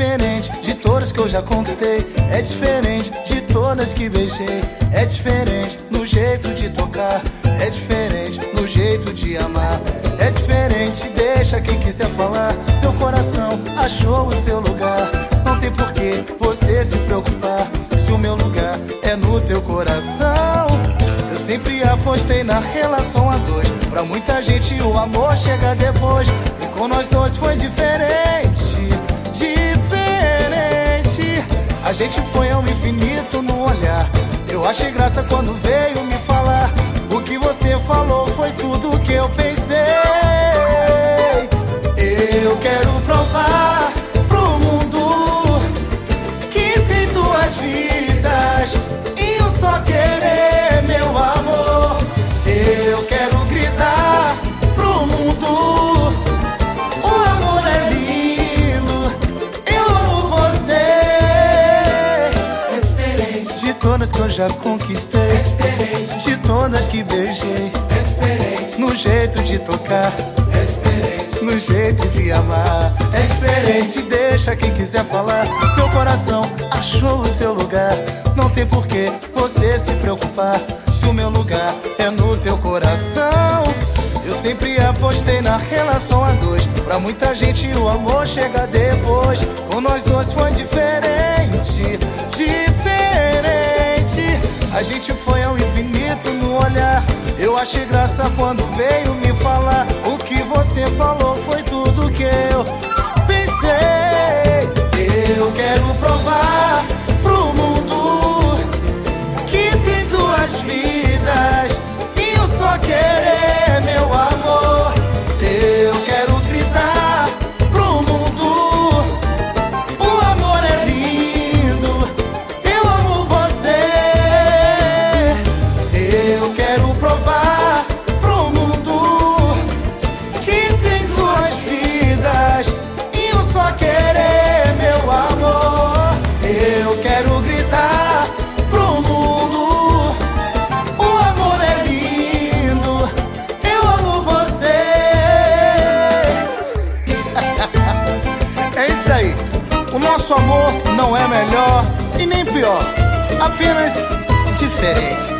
diferente de todas que eu já conquistei. É diferente de todas que beijei. É diferente no jeito de tocar. É diferente no jeito de amar. É diferente, deixa quem quiser falar. Teu coração achou o seu lugar. Não tem por que você se preocupar. Se o meu lugar é no teu coração. Eu sempre apostei na relação a dois. Pra muita gente o amor chega depois. E com nós dois foi. Diferente. Gente foi ao infinito no olhar. Eu achei graça quando veio me falar. O que você falou foi tudo que eu pensei. Todas que eu já conquistei, de todas que beijei, no jeito de tocar. no jeito de amar. É diferente, deixa quem quiser falar. Teu coração achou o seu lugar. Não tem por que você se preocupar. Se o meu lugar é no teu coração. Eu sempre apostei na relação a dois. Pra muita gente o amor chega depois. Com nós dois foi diferente, diferente. Achei graça quando veio me falar. O que você falou foi tudo que eu pensei. Quero provar pro mundo que tem duas vidas e um só querer, meu amor. Eu quero gritar pro mundo: o amor é lindo, eu amo você. É isso aí. O nosso amor não é melhor e nem pior, apenas diferente.